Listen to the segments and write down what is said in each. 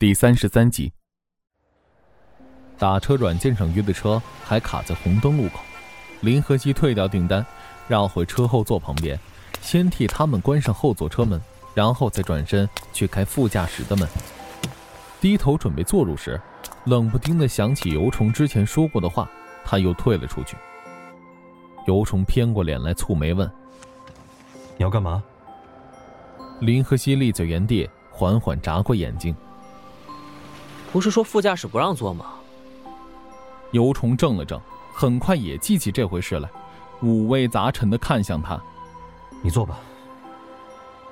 第三十三集，打车软件上约的车还卡在红灯路口，林和熙退掉订单，绕回车后座旁边，先替他们关上后座车门，然后再转身去开副驾驶的门。低头准备坐入时，冷不丁的想起尤虫之前说过的话，他又退了出去。尤虫偏过脸来蹙眉问：“你要干嘛？”林和熙立在原地，缓缓眨过眼睛。不是说副驾驶不让坐吗？尤虫怔了怔，很快也记起这回事来，五味杂陈的看向他：“你坐吧。”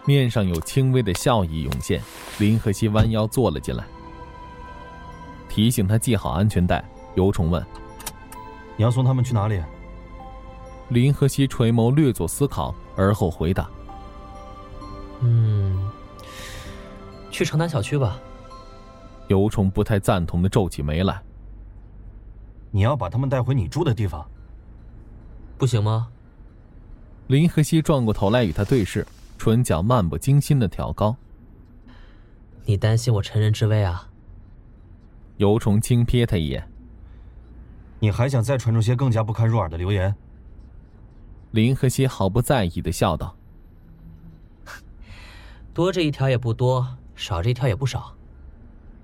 面上有轻微的笑意涌现，林和熙弯腰坐了进来，提醒他系好安全带。尤虫问：“你要送他们去哪里？”林和熙垂眸略作思考，而后回答：“嗯，去城南小区吧。”尤虫不太赞同的皱起眉来：“你要把他们带回你住的地方，不行吗？”林和熙转过头来与他对视，唇角漫不经心的挑高：“你担心我乘人之危啊？”尤虫轻瞥他一眼：“你还想再传出些更加不堪入耳的流言？”林和熙毫不在意的笑道：“多这一条也不多，少这一条也不少。”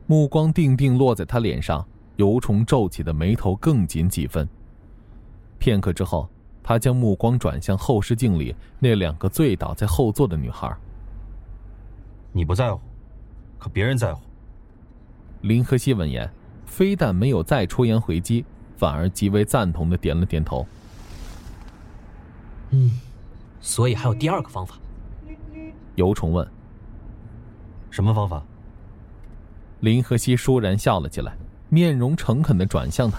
目光定定落在他脸上，尤虫皱起的眉头更紧几分。片刻之后，他将目光转向后视镜里那两个醉倒在后座的女孩。你不在乎，可别人在乎。林和熙闻言，非但没有再出言回击，反而极为赞同的点了点头。嗯，所以还有第二个方法。尤虫问：“什么方法？”林和熙倏然笑了起来，面容诚恳的转向他：“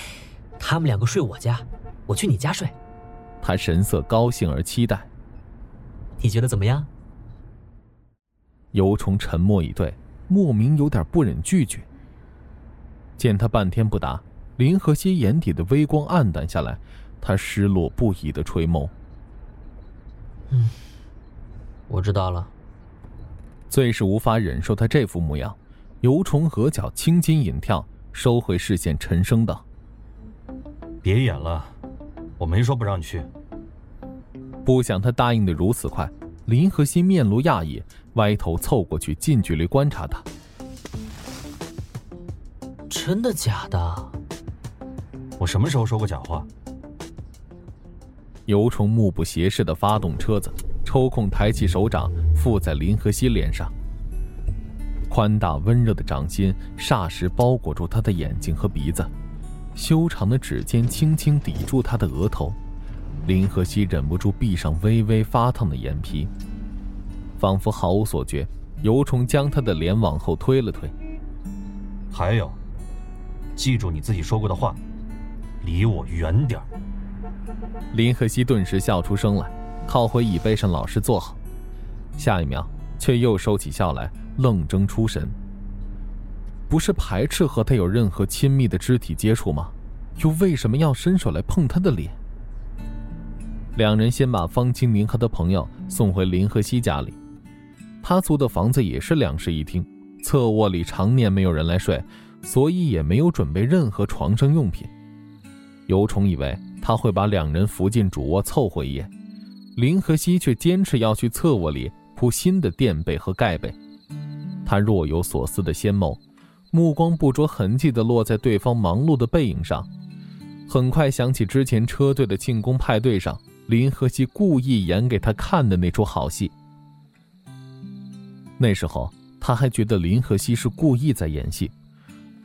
他们两个睡我家，我去你家睡。”他神色高兴而期待。你觉得怎么样？尤虫沉默以对，莫名有点不忍拒绝。见他半天不答，林和熙眼底的微光暗淡下来，他失落不已的垂眸：“嗯，我知道了。”最是无法忍受他这副模样，尤虫额角青筋隐跳，收回视线，沉声道：“别演了，我没说不让你去。”不想他答应的如此快，林和熙面露讶异，歪头凑过去，近距离观察他：“真的假的？我什么时候说过假话？”尤虫目不斜视的发动车子。抽空抬起手掌附在林和熙脸上，宽大温热的掌心霎时包裹住他的眼睛和鼻子，修长的指尖轻轻抵住他的额头，林和熙忍不住闭上微微发烫的眼皮，仿佛毫无所觉。尤虫将他的脸往后推了推，还有，记住你自己说过的话，离我远点林和熙顿时笑出声来。靠回椅背上，老实坐好。下一秒，却又收起笑来，愣怔出神。不是排斥和他有任何亲密的肢体接触吗？又为什么要伸手来碰他的脸？两人先把方清明和他朋友送回林和熙家里。他租的房子也是两室一厅，侧卧里常年没有人来睡，所以也没有准备任何床上用品。尤虫以为他会把两人扶进主卧凑合一夜。林和熙却坚持要去侧卧里铺新的垫被和盖被，他若有所思的纤眸，目光不着痕迹地落在对方忙碌的背影上，很快想起之前车队的庆功派对上，林和熙故意演给他看的那出好戏。那时候他还觉得林和熙是故意在演戏，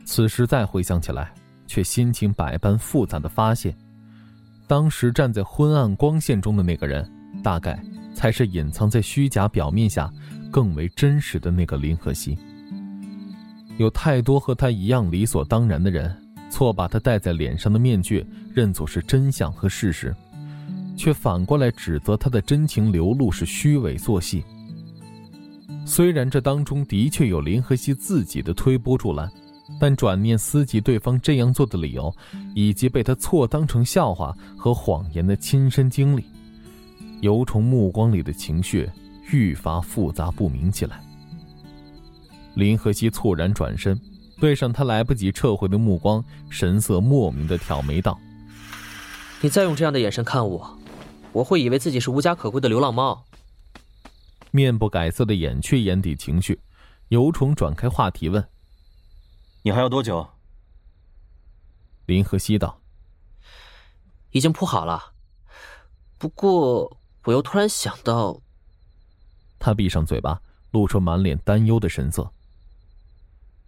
此时再回想起来，却心情百般复杂的发现，当时站在昏暗光线中的那个人。大概才是隐藏在虚假表面下更为真实的那个林和熙。有太多和他一样理所当然的人，错把他戴在脸上的面具认作是真相和事实，却反过来指责他的真情流露是虚伪作戏。虽然这当中的确有林和熙自己的推波助澜，但转念思及对方这样做的理由，以及被他错当成笑话和谎言的亲身经历。尤虫目光里的情绪愈发复杂不明起来。林和熙猝然转身，对上他来不及撤回的目光，神色莫名的挑眉道：“你再用这样的眼神看我，我会以为自己是无家可归的流浪猫。”面不改色的掩去眼底情绪，尤虫转开话题问：“你还要多久？”林和熙道：“已经铺好了，不过我又突然想到。”他闭上嘴巴，露出满脸担忧的神色。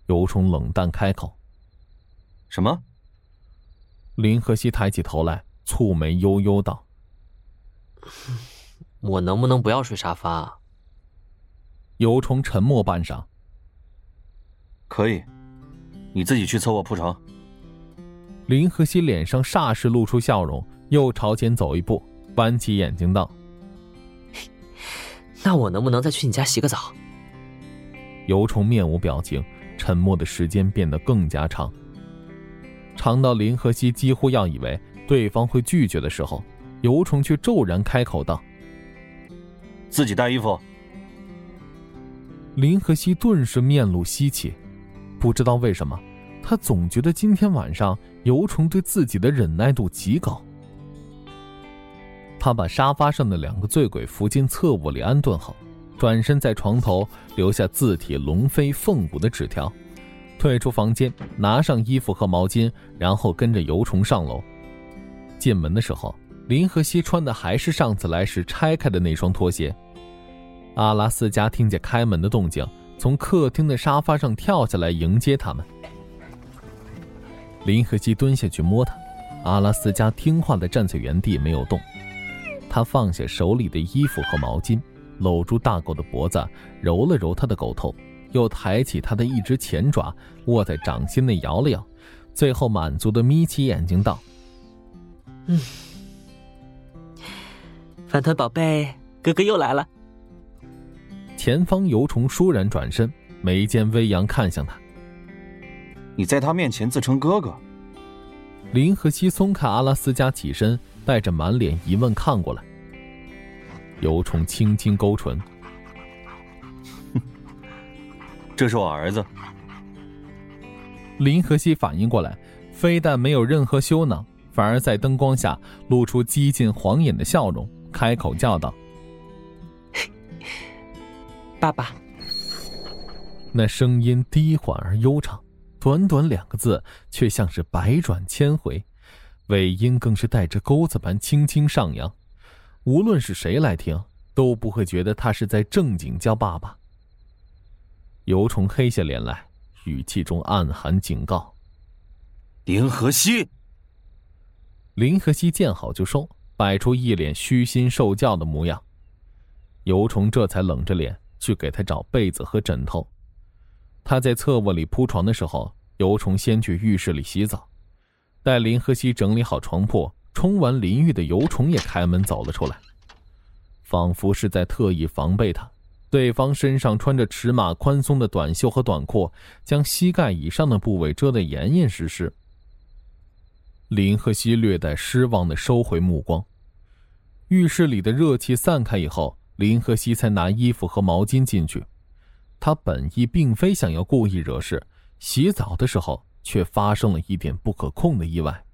尤虫冷淡开口：“什么？”林和熙抬起头来，蹙眉悠悠道：“我能不能不要睡沙发？”尤虫沉默半晌：“可以，你自己去凑合铺床。”林和熙脸上霎时露出笑容，又朝前走一步，弯起眼睛道：“那我能不能再去你家洗个澡？”尤虫面无表情。沉默的时间变得更加长，长到林和熙几乎要以为对方会拒绝的时候，尤虫却骤然开口道：“自己带衣服。”林和熙顿时面露稀奇，不知道为什么，他总觉得今天晚上尤虫对自己的忍耐度极高。他把沙发上的两个醉鬼扶进侧卧里安顿好。转身在床头留下字体龙飞凤舞的纸条，退出房间，拿上衣服和毛巾，然后跟着油虫上楼。进门的时候，林和熙穿的还是上次来时拆开的那双拖鞋。阿拉斯加听见开门的动静，从客厅的沙发上跳下来迎接他们。林和熙蹲下去摸他，阿拉斯加听话的站在原地没有动。他放下手里的衣服和毛巾。搂住大狗的脖子，揉了揉它的狗头，又抬起它的一只前爪，握在掌心内摇了摇，最后满足的眯起眼睛道：“嗯，饭团宝贝，哥哥又来了。”前方游虫倏然转身，眉间微扬，看向他：“你在他面前自称哥哥？”林和熙松开阿拉斯加，起身，带着满脸疑问看过来。尤虫轻轻勾唇：“，这是我儿子。”林和熙反应过来，非但没有任何羞恼，反而在灯光下露出几近晃眼的笑容，开口叫道：“ 爸爸。”那声音低缓而悠长，短短两个字，却像是百转千回，尾音更是带着钩子般轻轻上扬。无论是谁来听，都不会觉得他是在正经叫爸爸。尤虫黑下脸来，语气中暗含警告：“林和熙。”林和熙见好就收，摆出一脸虚心受教的模样。尤虫这才冷着脸去给他找被子和枕头。他在侧卧里铺床的时候，尤虫先去浴室里洗澡，待林和熙整理好床铺。冲完淋浴的尤虫也开门走了出来，仿佛是在特意防备他。对方身上穿着尺码宽松的短袖和短裤，将膝盖以上的部位遮得严严实实。林和熙略带失望的收回目光。浴室里的热气散开以后，林和熙才拿衣服和毛巾进去。他本意并非想要故意惹事，洗澡的时候却发生了一点不可控的意外。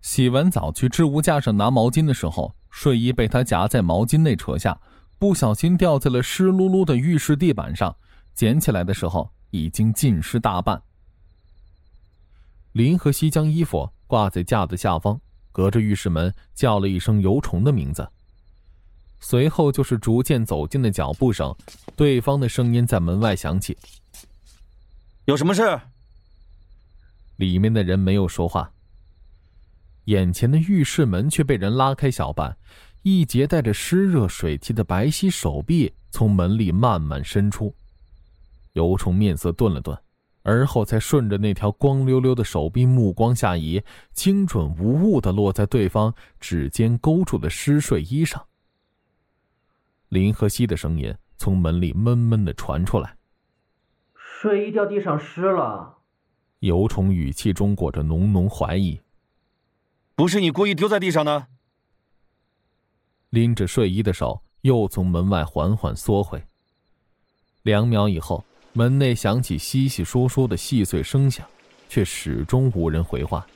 洗完澡去置物架上拿毛巾的时候，睡衣被他夹在毛巾内扯下，不小心掉在了湿漉漉的浴室地板上。捡起来的时候，已经浸湿大半。林和熙将衣服挂在架子下方，隔着浴室门叫了一声“油虫”的名字，随后就是逐渐走近的脚步声，对方的声音在门外响起：“有什么事？”里面的人没有说话。眼前的浴室门却被人拉开小半，一截带着湿热水汽的白皙手臂从门里慢慢伸出。尤虫面色顿了顿，而后才顺着那条光溜溜的手臂目光下移，精准无误的落在对方指尖勾住的湿睡衣上。林和熙的声音从门里闷闷的传出来：“睡衣掉地上湿了。”尤虫语气中裹着浓浓怀疑。不是你故意丢在地上的。拎着睡衣的手又从门外缓缓缩回。两秒以后，门内响起稀稀疏疏的细碎声响，却始终无人回话。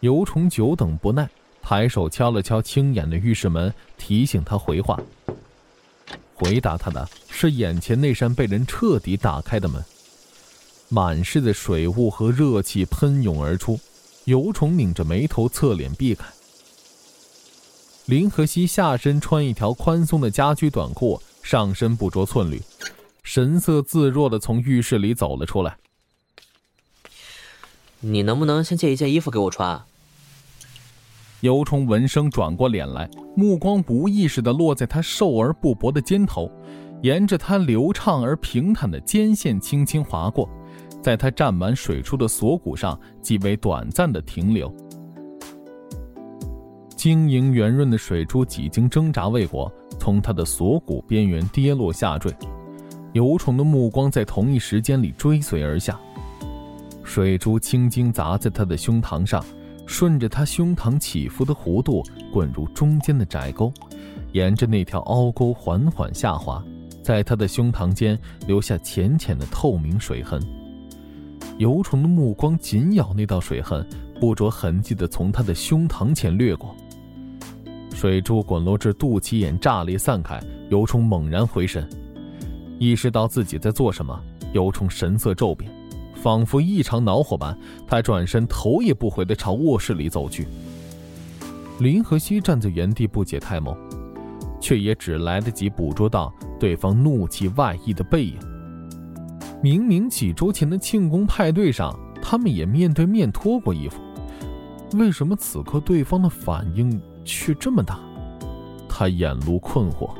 尤虫久等不耐，抬手敲了敲青眼的浴室门，提醒他回话。回答他的是眼前那扇被人彻底打开的门，满室的水雾和热气喷涌而出。尤虫拧着眉头，侧脸避开。林和熙下身穿一条宽松的家居短裤，上身不着寸缕，神色自若的从浴室里走了出来。你能不能先借一件衣服给我穿？尤虫闻声转过脸来，目光无意识的落在他瘦而不薄的肩头，沿着他流畅而平坦的肩线轻轻划过，在他沾满水珠的锁骨上极为短暂的停留。晶莹圆润的水珠几经挣扎未果，从他的锁骨边缘跌落下坠。尤虫的目光在同一时间里追随而下，水珠轻轻砸在他的胸膛上。顺着他胸膛起伏的弧度滚入中间的窄沟，沿着那条凹沟缓缓下滑，在他的胸膛间留下浅浅的透明水痕。游虫的目光紧咬那道水痕，不着痕迹地从他的胸膛前掠过。水珠滚落至肚脐眼，炸裂散开。游虫猛然回神，意识到自己在做什么，游虫神色骤变。仿佛异常恼火般，他转身，头也不回地朝卧室里走去。林和熙站在原地不解太眸，却也只来得及捕捉到对方怒气外溢的背影。明明几周前的庆功派对上，他们也面对面脱过衣服，为什么此刻对方的反应却这么大？他眼露困惑。